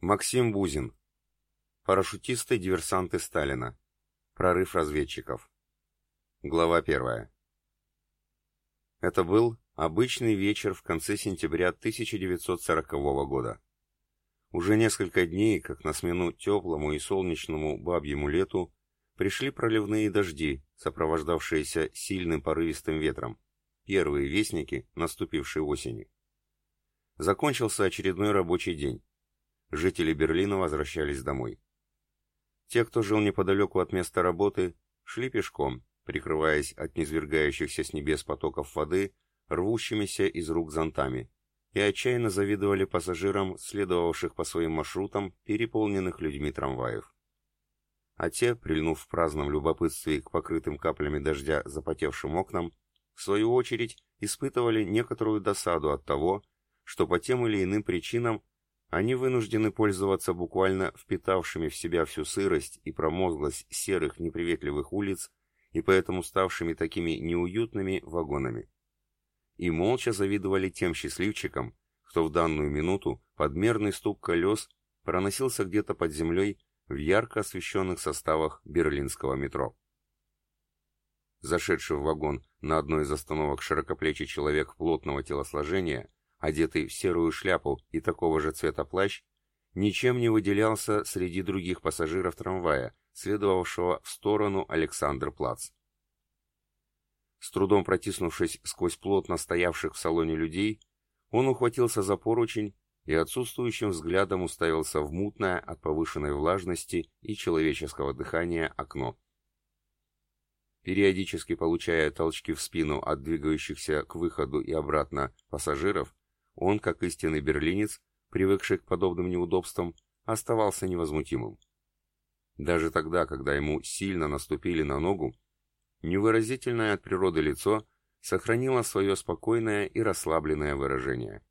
Максим Бузин. Парашютисты-диверсанты Сталина. Прорыв разведчиков. Глава первая. Это был обычный вечер в конце сентября 1940 года. Уже несколько дней, как на смену теплому и солнечному бабьему лету, пришли проливные дожди, сопровождавшиеся сильным порывистым ветром, первые вестники наступившей осени. Закончился очередной рабочий день жители Берлина возвращались домой. Те, кто жил неподалеку от места работы, шли пешком, прикрываясь от низвергающихся с небес потоков воды, рвущимися из рук зонтами, и отчаянно завидовали пассажирам, следовавших по своим маршрутам, переполненных людьми трамваев. А те, прильнув в праздном любопытстве к покрытым каплями дождя запотевшим окнам, в свою очередь испытывали некоторую досаду от того, что по тем или иным причинам они вынуждены пользоваться буквально впитавшими в себя всю сырость и промозглость серых неприветливых улиц и поэтому ставшими такими неуютными вагонами. И молча завидовали тем счастливчикам, кто в данную минуту подмерный стук колес проносился где-то под землей в ярко освещенных составах берлинского метро. Зашедший в вагон на одной из остановок широкоплечий человек плотного телосложения одетый в серую шляпу и такого же цвета плащ, ничем не выделялся среди других пассажиров трамвая, следовавшего в сторону Александр-Плац. С трудом протиснувшись сквозь плотно стоявших в салоне людей, он ухватился за поручень и отсутствующим взглядом уставился в мутное от повышенной влажности и человеческого дыхания окно. Периодически получая толчки в спину от двигающихся к выходу и обратно пассажиров, он, как истинный берлинец, привыкший к подобным неудобствам, оставался невозмутимым. Даже тогда, когда ему сильно наступили на ногу, невыразительное от природы лицо сохранило свое спокойное и расслабленное выражение.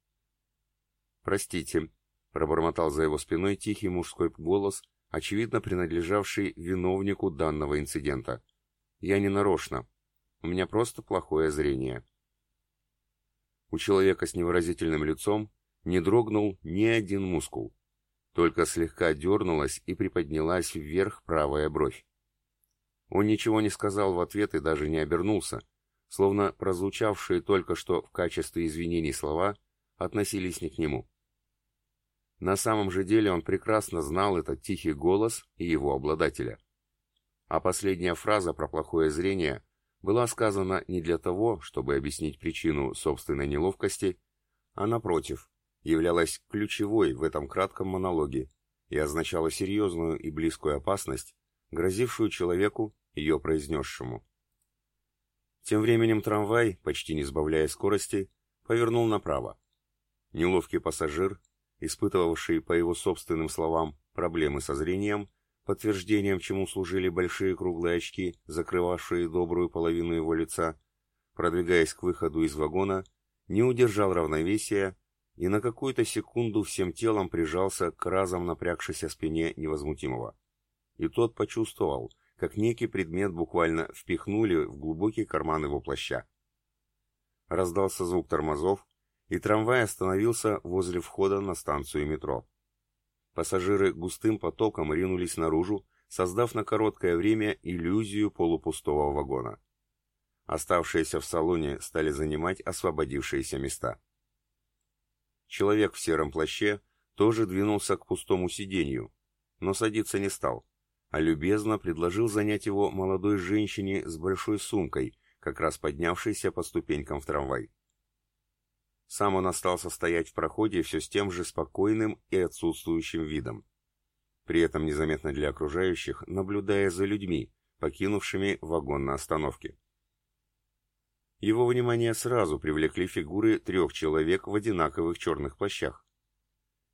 «Простите», — пробормотал за его спиной тихий мужской голос, очевидно принадлежавший виновнику данного инцидента. «Я не нарочно. У меня просто плохое зрение». У человека с невыразительным лицом не дрогнул ни один мускул. Только слегка дернулась и приподнялась вверх правая бровь. Он ничего не сказал в ответ и даже не обернулся, словно прозвучавшие только что в качестве извинений слова относились не к нему. На самом же деле он прекрасно знал этот тихий голос и его обладателя. А последняя фраза про плохое зрение была сказана не для того, чтобы объяснить причину собственной неловкости, а напротив, являлась ключевой в этом кратком монологе и означала серьезную и близкую опасность, грозившую человеку, ее произнесшему. Тем временем трамвай, почти не сбавляя скорости, повернул направо. Неловкий пассажир, испытывавший, по его собственным словам, проблемы со зрением, подтверждением чему служили большие круглые очки, закрывавшие добрую половину его лица, продвигаясь к выходу из вагона, не удержал равновесия и на какую-то секунду всем телом прижался к разом напрягшейся спине невозмутимого. И тот почувствовал, как некий предмет буквально впихнули в глубокий карман его плаща. Раздался звук тормозов, и трамвай остановился возле входа на станцию метро. Пассажиры густым потоком ринулись наружу, создав на короткое время иллюзию полупустого вагона. Оставшиеся в салоне стали занимать освободившиеся места. Человек в сером плаще тоже двинулся к пустому сиденью, но садиться не стал, а любезно предложил занять его молодой женщине с большой сумкой, как раз поднявшейся по ступенькам в трамвай. Сам он остался стоять в проходе все с тем же спокойным и отсутствующим видом. При этом незаметно для окружающих, наблюдая за людьми, покинувшими вагон на остановке. Его внимание сразу привлекли фигуры трех человек в одинаковых черных плащах.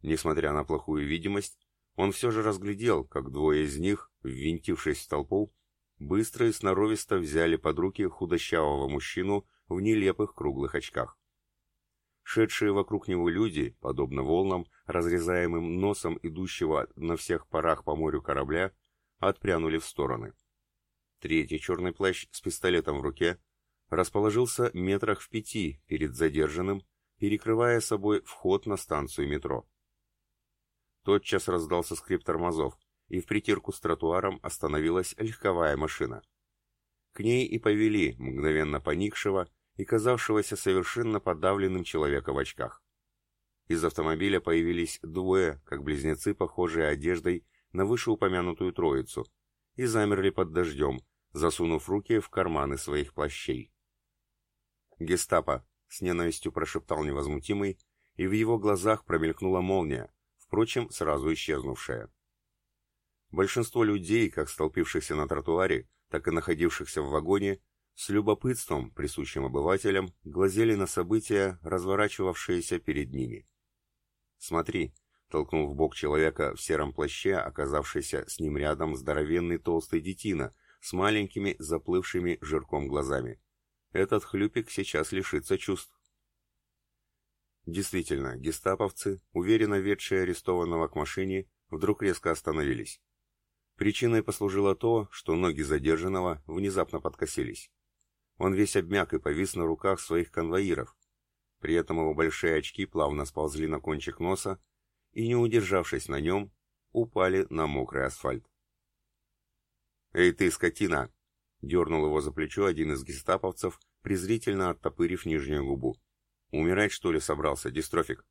Несмотря на плохую видимость, он все же разглядел, как двое из них, ввинтившись в толпу, быстро и сноровисто взяли под руки худощавого мужчину в нелепых круглых очках. Шедшие вокруг него люди, подобно волнам, разрезаемым носом идущего на всех парах по морю корабля, отпрянули в стороны. Третий черный плащ с пистолетом в руке расположился метрах в пяти перед задержанным, перекрывая собой вход на станцию метро. Тотчас раздался скрип тормозов, и в притирку с тротуаром остановилась легковая машина. К ней и повели мгновенно поникшего и казавшегося совершенно подавленным человека в очках. Из автомобиля появились двое, как близнецы, похожие одеждой на вышеупомянутую троицу, и замерли под дождем, засунув руки в карманы своих плащей. «Гестапо!» — с ненавистью прошептал невозмутимый, и в его глазах промелькнула молния, впрочем, сразу исчезнувшая. Большинство людей, как столпившихся на тротуаре, так и находившихся в вагоне, с любопытством, присущим обывателям, глазели на события, разворачивавшиеся перед ними. «Смотри», — толкнул в бок человека в сером плаще, оказавшийся с ним рядом здоровенный толстый детина с маленькими заплывшими жирком глазами. «Этот хлюпик сейчас лишится чувств». Действительно, гестаповцы, уверенно ведшие арестованного к машине, вдруг резко остановились. Причиной послужило то, что ноги задержанного внезапно подкосились. Он весь обмяк и повис на руках своих конвоиров. При этом его большие очки плавно сползли на кончик носа и, не удержавшись на нем, упали на мокрый асфальт. «Эй ты, скотина!» — дернул его за плечо один из гестаповцев, презрительно оттопырив нижнюю губу. «Умирать, что ли, собрался, дистрофик?»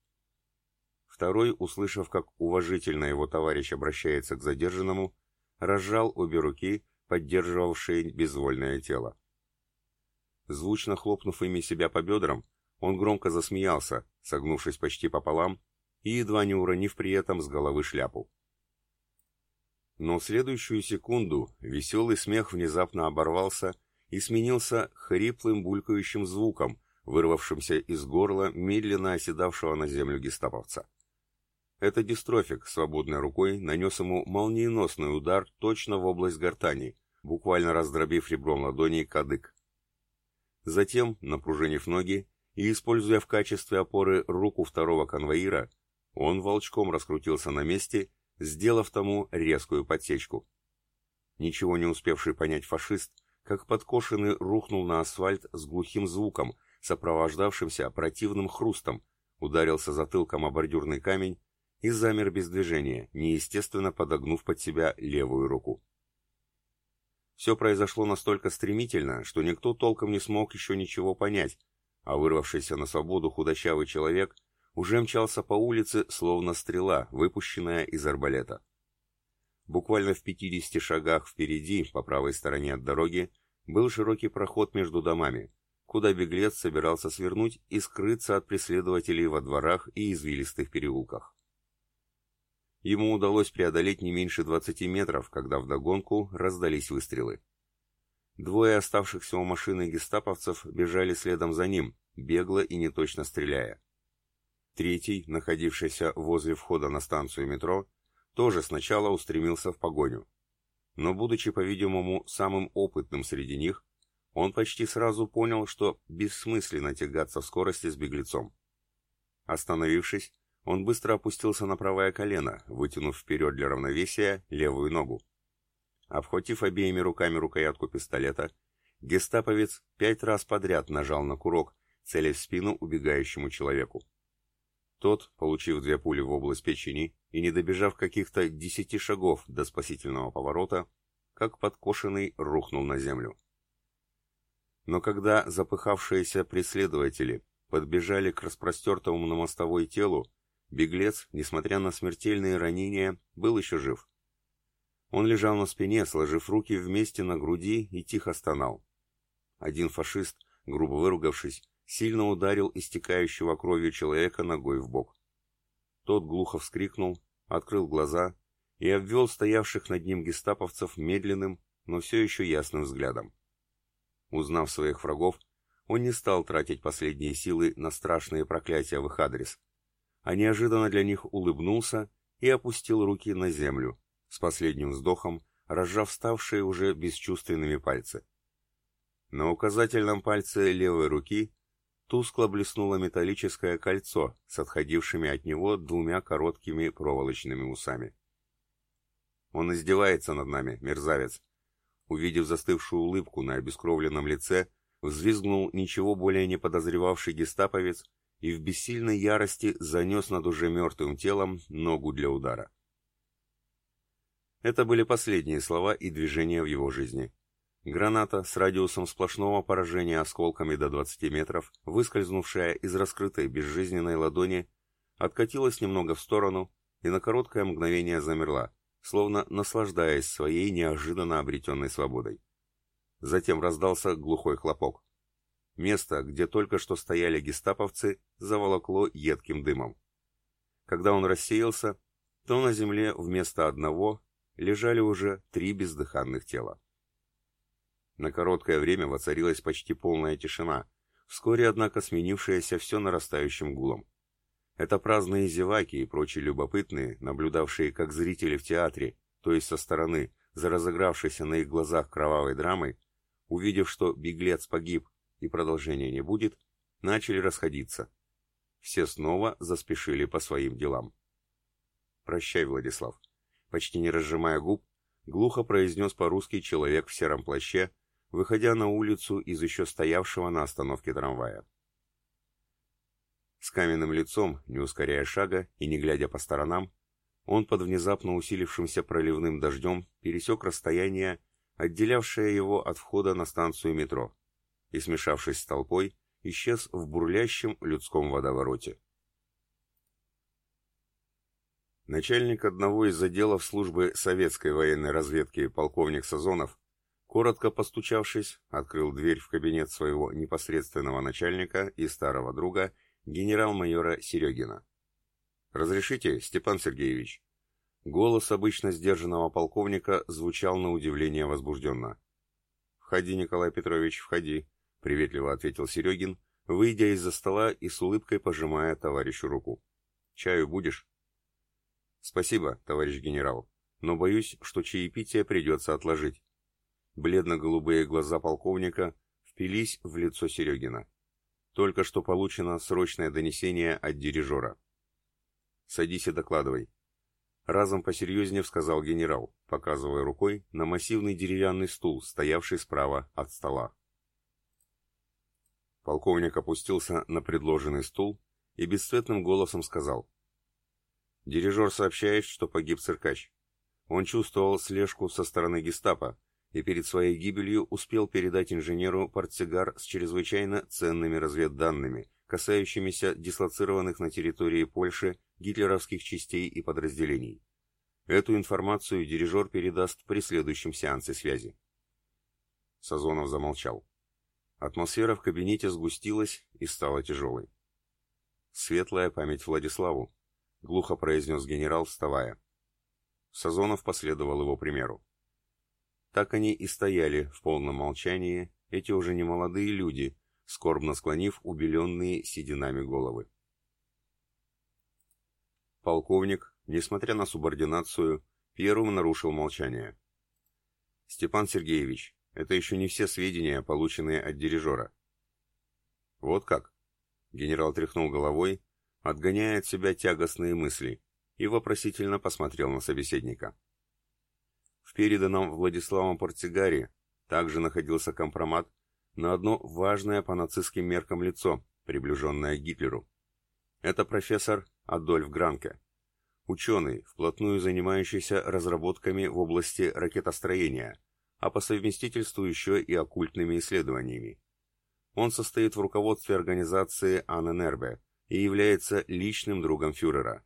Второй, услышав, как уважительно его товарищ обращается к задержанному, разжал обе руки, поддерживавшие безвольное тело. Звучно хлопнув ими себя по бедрам, он громко засмеялся, согнувшись почти пополам и едва не уронив при этом с головы шляпу. Но в следующую секунду веселый смех внезапно оборвался и сменился хриплым булькающим звуком, вырвавшимся из горла медленно оседавшего на землю гестаповца. Это дистрофик свободной рукой нанес ему молниеносный удар точно в область гортани, буквально раздробив ребром ладони кадык. Затем, напружинив ноги и используя в качестве опоры руку второго конвоира, он волчком раскрутился на месте, сделав тому резкую подсечку. Ничего не успевший понять фашист, как подкошенный рухнул на асфальт с глухим звуком, сопровождавшимся противным хрустом, ударился затылком о бордюрный камень и замер без движения, неестественно подогнув под себя левую руку. Все произошло настолько стремительно, что никто толком не смог еще ничего понять, а вырвавшийся на свободу худощавый человек уже мчался по улице, словно стрела, выпущенная из арбалета. Буквально в 50 шагах впереди, по правой стороне от дороги, был широкий проход между домами, куда беглец собирался свернуть и скрыться от преследователей во дворах и извилистых переулках. Ему удалось преодолеть не меньше 20 метров, когда вдогонку раздались выстрелы. Двое оставшихся у машины гестаповцев бежали следом за ним, бегло и неточно стреляя. Третий, находившийся возле входа на станцию метро, тоже сначала устремился в погоню. Но, будучи, по-видимому, самым опытным среди них, он почти сразу понял, что бессмысленно тягаться в скорости с беглецом. Остановившись, он быстро опустился на правое колено, вытянув вперед для равновесия левую ногу. Обхватив обеими руками рукоятку пистолета, гестаповец пять раз подряд нажал на курок, целясь спину убегающему человеку. Тот, получив две пули в область печени и не добежав каких-то десяти шагов до спасительного поворота, как подкошенный рухнул на землю. Но когда запыхавшиеся преследователи подбежали к распростертому на мостовой телу, Беглец, несмотря на смертельные ранения, был еще жив. Он лежал на спине, сложив руки вместе на груди и тихо стонал. Один фашист, грубо выругавшись, сильно ударил истекающего кровью человека ногой в бок. Тот глухо вскрикнул, открыл глаза и обвел стоявших над ним гестаповцев медленным, но все еще ясным взглядом. Узнав своих врагов, он не стал тратить последние силы на страшные проклятия в их адрес — а неожиданно для них улыбнулся и опустил руки на землю, с последним вздохом разжав ставшие уже бесчувственными пальцы. На указательном пальце левой руки тускло блеснуло металлическое кольцо с отходившими от него двумя короткими проволочными усами. «Он издевается над нами, мерзавец!» Увидев застывшую улыбку на обескровленном лице, взвизгнул ничего более не подозревавший гестаповец и в бессильной ярости занес над уже мертвым телом ногу для удара. Это были последние слова и движения в его жизни. Граната с радиусом сплошного поражения осколками до 20 метров, выскользнувшая из раскрытой безжизненной ладони, откатилась немного в сторону и на короткое мгновение замерла, словно наслаждаясь своей неожиданно обретенной свободой. Затем раздался глухой хлопок. Место, где только что стояли гестаповцы, заволокло едким дымом. Когда он рассеялся, то на земле вместо одного лежали уже три бездыханных тела. На короткое время воцарилась почти полная тишина, вскоре, однако, сменившаяся все нарастающим гулом. Это праздные зеваки и прочие любопытные, наблюдавшие как зрители в театре, то есть со стороны, за разыгравшейся на их глазах кровавой драмой, увидев, что беглец погиб и продолжения не будет, начали расходиться. Все снова заспешили по своим делам. «Прощай, Владислав», почти не разжимая губ, глухо произнес по-русски человек в сером плаще, выходя на улицу из еще стоявшего на остановке трамвая. С каменным лицом, не ускоряя шага и не глядя по сторонам, он под внезапно усилившимся проливным дождем пересек расстояние, отделявшее его от входа на станцию метро, и, смешавшись с толпой, исчез в бурлящем людском водовороте. Начальник одного из отделов службы советской военной разведки полковник Сазонов, коротко постучавшись, открыл дверь в кабинет своего непосредственного начальника и старого друга, генерал-майора Серегина. «Разрешите, Степан Сергеевич?» Голос обычно сдержанного полковника звучал на удивление возбужденно. «Входи, Николай Петрович, входи», — приветливо ответил Серегин, выйдя из-за стола и с улыбкой пожимая товарищу руку. «Чаю будешь?» «Спасибо, товарищ генерал, но боюсь, что чаепитие придется отложить». Бледно-голубые глаза полковника впились в лицо Серегина. Только что получено срочное донесение от дирижера. «Садись и докладывай». Разом посерьезнее сказал генерал, показывая рукой на массивный деревянный стул, стоявший справа от стола. Полковник опустился на предложенный стул и бесцветным голосом сказал — Дирижер сообщает, что погиб циркач. Он чувствовал слежку со стороны гестапо и перед своей гибелью успел передать инженеру портсигар с чрезвычайно ценными разведданными, касающимися дислоцированных на территории Польши гитлеровских частей и подразделений. Эту информацию дирижер передаст при следующем сеансе связи. Сазонов замолчал. Атмосфера в кабинете сгустилась и стала тяжелой. Светлая память Владиславу, — глухо произнес генерал, вставая. Сазонов последовал его примеру. Так они и стояли в полном молчании, эти уже не молодые люди, скорбно склонив убеленные сединами головы. Полковник, несмотря на субординацию, первым нарушил молчание. «Степан Сергеевич, это еще не все сведения, полученные от дирижера». «Вот как?» Генерал тряхнул головой, отгоняя от себя тягостные мысли, и вопросительно посмотрел на собеседника. В переданном Владиславом Портсигаре также находился компромат на одно важное по нацистским меркам лицо, приближенное к Гитлеру. Это профессор Адольф Гранке, ученый, вплотную занимающийся разработками в области ракетостроения, а по совместительству еще и оккультными исследованиями. Он состоит в руководстве организации Анненербе, и является личным другом фюрера.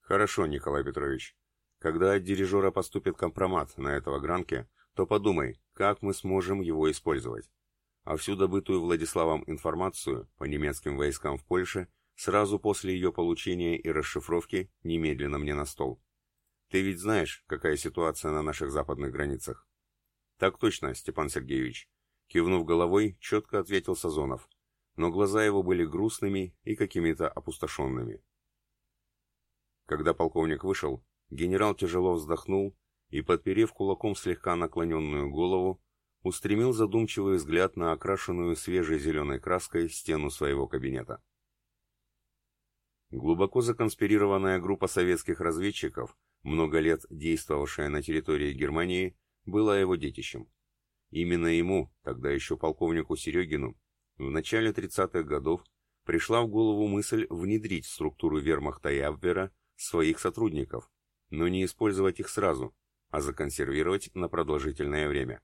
Хорошо, Николай Петрович. Когда от дирижера поступит компромат на этого Гранке, то подумай, как мы сможем его использовать. А всю добытую Владиславом информацию по немецким войскам в Польше сразу после ее получения и расшифровки немедленно мне на стол. Ты ведь знаешь, какая ситуация на наших западных границах? Так точно, Степан Сергеевич. Кивнув головой, четко ответил Сазонов но глаза его были грустными и какими-то опустошенными. Когда полковник вышел, генерал тяжело вздохнул и, подперев кулаком слегка наклоненную голову, устремил задумчивый взгляд на окрашенную свежей зеленой краской стену своего кабинета. Глубоко законспирированная группа советских разведчиков, много лет действовавшая на территории Германии, была его детищем. Именно ему, тогда еще полковнику Серегину, в начале 30-х годов пришла в голову мысль внедрить в структуру вермахта и Абвера своих сотрудников, но не использовать их сразу, а законсервировать на продолжительное время.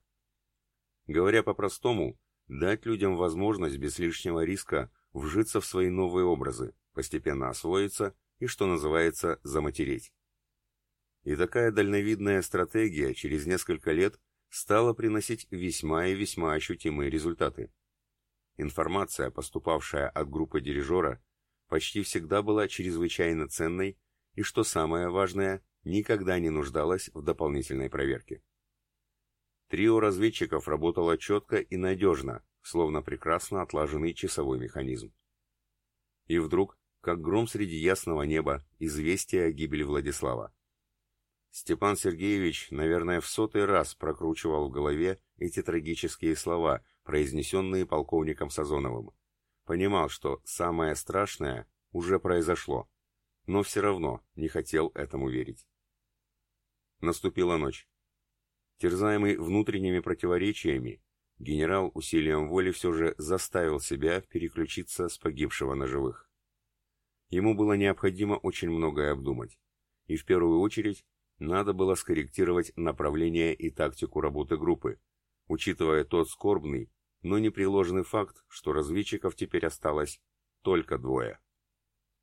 Говоря по-простому, дать людям возможность без лишнего риска вжиться в свои новые образы, постепенно освоиться и, что называется, заматереть. И такая дальновидная стратегия через несколько лет стала приносить весьма и весьма ощутимые результаты. Информация, поступавшая от группы дирижера, почти всегда была чрезвычайно ценной и, что самое важное, никогда не нуждалась в дополнительной проверке. Трио разведчиков работало четко и надежно, словно прекрасно отлаженный часовой механизм. И вдруг, как гром среди ясного неба, известие о гибели Владислава. Степан Сергеевич, наверное, в сотый раз прокручивал в голове эти трагические слова, произнесенные полковником Сазоновым. Понимал, что самое страшное уже произошло, но все равно не хотел этому верить. Наступила ночь. Терзаемый внутренними противоречиями, генерал усилием воли все же заставил себя переключиться с погибшего на живых. Ему было необходимо очень многое обдумать, и в первую очередь надо было скорректировать направление и тактику работы группы, учитывая тот скорбный, но непреложный факт, что разведчиков теперь осталось только двое.